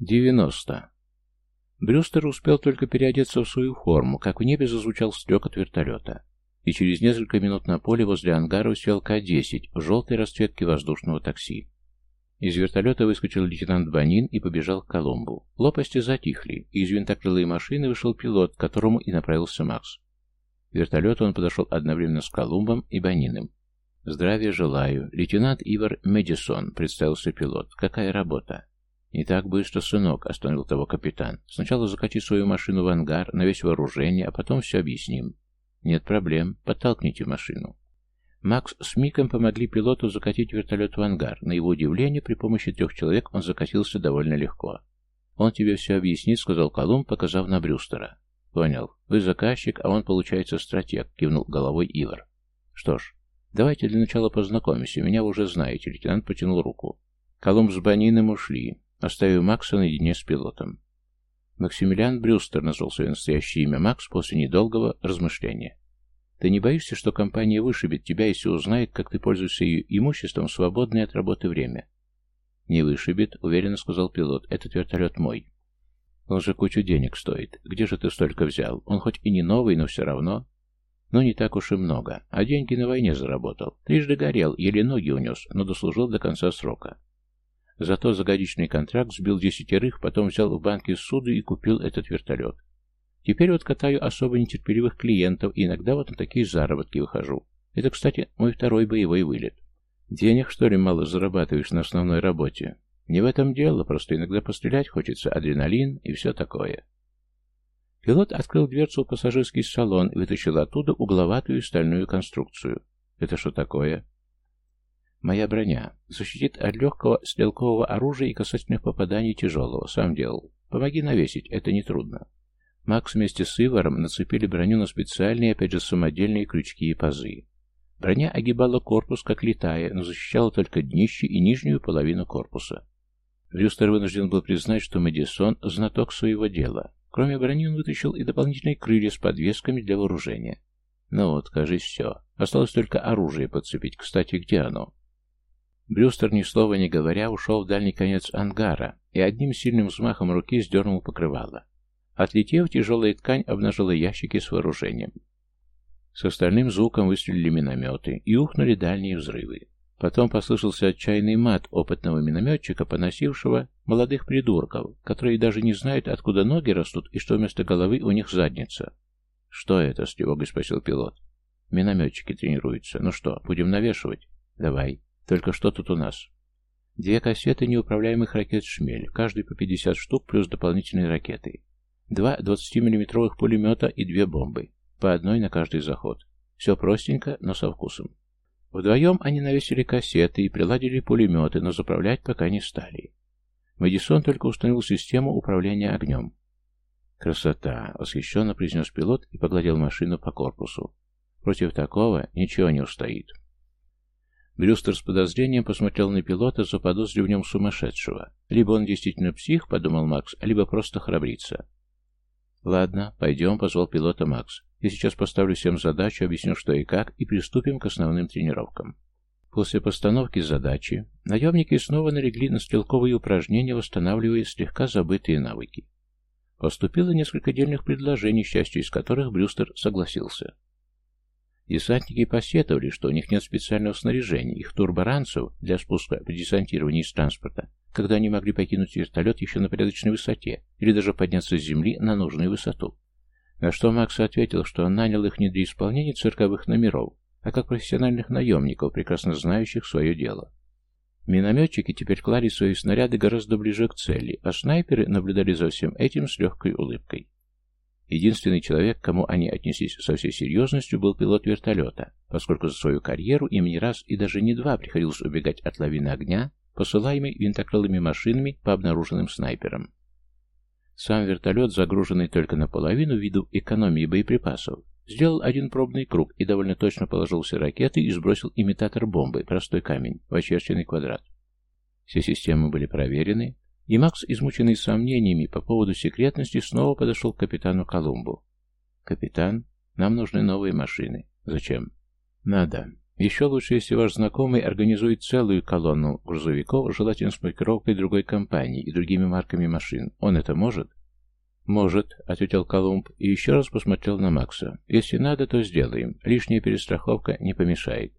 90. Брюстер успел только переодеться в свою форму, как в небе зазвучал стрек от вертолета. И через несколько минут на поле возле ангара усел К-10 в желтой расцветке воздушного такси. Из вертолета выскочил лейтенант Банин и побежал к Колумбу. Лопасти затихли, и из винтокрылой машины вышел пилот, к которому и направился Макс. К вертолету он подошел одновременно с Колумбом и Баниным. «Здравия желаю. Лейтенант Ивар Медисон», — представился пилот. «Какая работа?» «Не так быстро, сынок», — остановил того капитан. «Сначала закати свою машину в ангар, на весь вооружение, а потом все объясним». «Нет проблем. Подтолкните машину». Макс с Миком помогли пилоту закатить вертолет в ангар. На его удивление, при помощи трех человек он закатился довольно легко. «Он тебе все объяснит», — сказал Колумб, показав на Брюстера. «Понял. Вы заказчик, а он, получается, стратег», — кивнул головой Ивар. «Что ж, давайте для начала познакомимся. Меня уже знаете», — лейтенант потянул руку. Колумб с Баниным ушли оставив Макса наедине с пилотом. Максимилиан Брюстер назвал свое настоящее имя Макс после недолгого размышления. «Ты не боишься, что компания вышибет тебя, если узнает, как ты пользуешься ее имуществом в свободное от работы время?» «Не вышибет», — уверенно сказал пилот. «Этот вертолет мой». «Он же кучу денег стоит. Где же ты столько взял? Он хоть и не новый, но все равно...» «Ну, не так уж и много. А деньги на войне заработал. Трижды горел, еле ноги унес, но дослужил до конца срока. Зато за годичный контракт сбил десятерых, потом взял в банке суду и купил этот вертолет. Теперь вот катаю особо нетерпеливых клиентов, и иногда вот на такие заработки выхожу. Это, кстати, мой второй боевой вылет. Денег, что ли, мало зарабатываешь на основной работе? Не в этом дело, просто иногда пострелять хочется, адреналин и все такое. Пилот открыл дверцу в пассажирский салон и вытащил оттуда угловатую стальную конструкцию. Это что такое? Моя броня защитит от легкого стрелкового оружия и касательных попаданий тяжелого. Сам делал. Помоги навесить, это нетрудно. Макс вместе с Иваром нацепили броню на специальные, опять же, самодельные крючки и пазы. Броня огибала корпус, как летая, но защищала только днище и нижнюю половину корпуса. Рюстер вынужден был признать, что Мэдисон – знаток своего дела. Кроме брони он вытащил и дополнительные крылья с подвесками для вооружения. Ну вот, кажется, все. Осталось только оружие подцепить. Кстати, где оно? Брюстер, ни слова не говоря, ушел в дальний конец ангара и одним сильным взмахом руки сдернул покрывало. Отлетев, тяжелая ткань обнажила ящики с вооружением. С остальным звуком выстрелили минометы и ухнули дальние взрывы. Потом послышался отчаянный мат опытного минометчика, поносившего молодых придурков, которые даже не знают, откуда ноги растут и что вместо головы у них задница. «Что это?» — с тревогой спросил пилот. «Минометчики тренируются. Ну что, будем навешивать?» «Давай». Только что тут у нас? Две кассеты неуправляемых ракет «Шмель», каждый по 50 штук плюс дополнительные ракеты. Два 20-миллиметровых пулемета и две бомбы. По одной на каждый заход. Все простенько, но со вкусом. Вдвоем они навесили кассеты и приладили пулеметы, но заправлять пока не стали. Мэдисон только установил систему управления огнем. «Красота!» — восхищенно произнес пилот и погладил машину по корпусу. «Против такого ничего не устоит». Брюстер с подозрением посмотрел на пилота, заподозрив в нем сумасшедшего. Либо он действительно псих, подумал Макс, либо просто храбрится. «Ладно, пойдем», — позвал пилота Макс. «Я сейчас поставлю всем задачу, объясню, что и как, и приступим к основным тренировкам». После постановки задачи наемники снова налегли на стрелковые упражнения, восстанавливая слегка забытые навыки. Поступило несколько дельных предложений, счастью из которых Брюстер согласился. Десантники посетовали, что у них нет специального снаряжения, их турборанцев для спуска при десантировании из транспорта, когда они могли покинуть вертолет еще на порядочной высоте или даже подняться с земли на нужную высоту. На что Макс ответил, что он нанял их не для исполнения цирковых номеров, а как профессиональных наемников, прекрасно знающих свое дело. Минометчики теперь клали свои снаряды гораздо ближе к цели, а снайперы наблюдали за всем этим с легкой улыбкой. Единственный человек, к кому они отнеслись со всей серьезностью, был пилот вертолета, поскольку за свою карьеру им не раз и даже не два приходилось убегать от лавины огня, посылаемой винтокрылыми машинами по обнаруженным снайперам. Сам вертолет, загруженный только наполовину ввиду экономии боеприпасов, сделал один пробный круг и довольно точно положил все ракеты и сбросил имитатор бомбы, простой камень, в очерченный квадрат. Все системы были проверены, и Макс, измученный сомнениями по поводу секретности, снова подошел к капитану Колумбу. «Капитан, нам нужны новые машины. Зачем?» «Надо. Еще лучше, если ваш знакомый организует целую колонну грузовиков, желательно с маркировкой другой компании и другими марками машин. Он это может? «Может», — ответил Колумб и еще раз посмотрел на Макса. «Если надо, то сделаем. Лишняя перестраховка не помешает».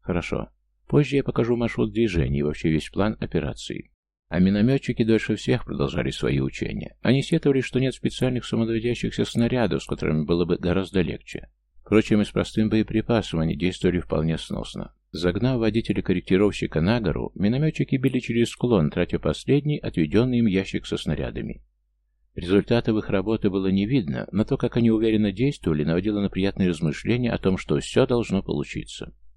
«Хорошо. Позже я покажу маршрут движения и вообще весь план операции». А минометчики дольше всех продолжали свои учения. Они сетовали, что нет специальных самодоводящихся снарядов, с которыми было бы гораздо легче. Впрочем, и с простым боеприпасом они действовали вполне сносно. Загнав водителя-корректировщика на гору, минометчики били через склон, тратя последний, отведенный им ящик со снарядами. Результатов их работы было не видно, но то, как они уверенно действовали, наводило на приятные размышления о том, что все должно получиться.